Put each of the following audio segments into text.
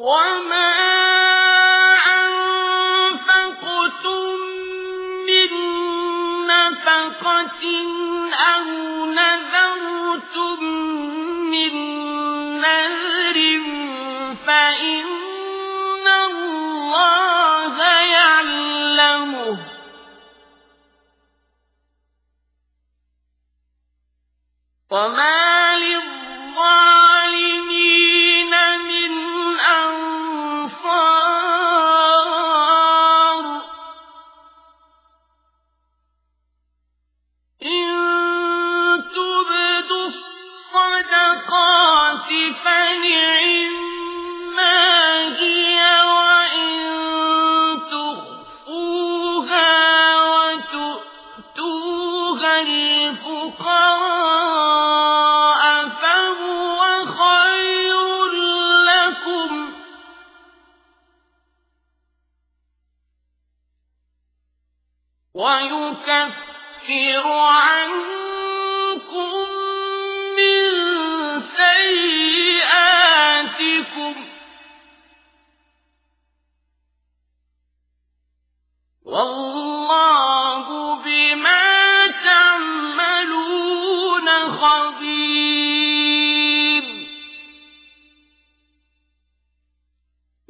وما ويكفر عنكم من سيئاتكم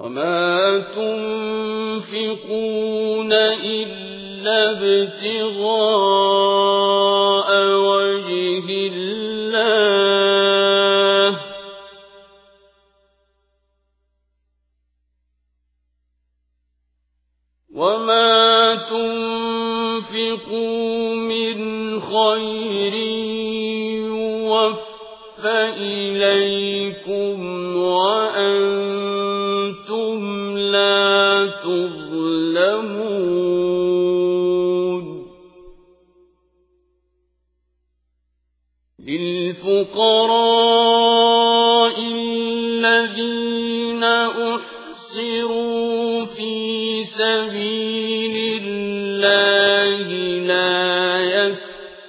وما تنفقون إلا ابتغاء وجه الله وما تنفقوا من خير يوفى إليكم وأنتم للفقراء الذين أحصروا في سبيل الله لا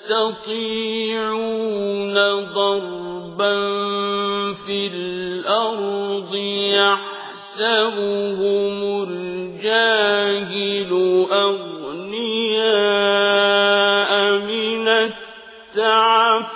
يستطيعون ضربا في الأرض يحسبهم الجاهل أغنياء من التعفف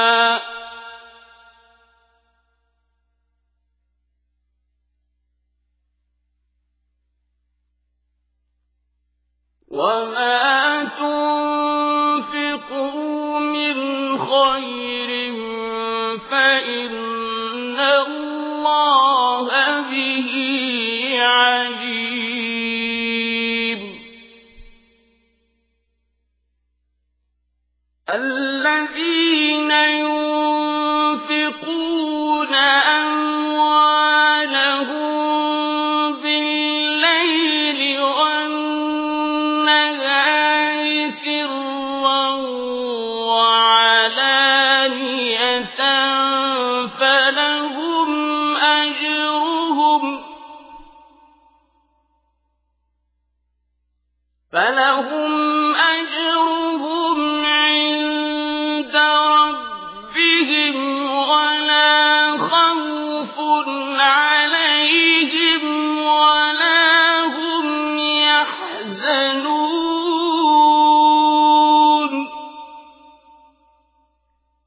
وما تنفقوا من خير فإن الله به عليم الذين ينفقون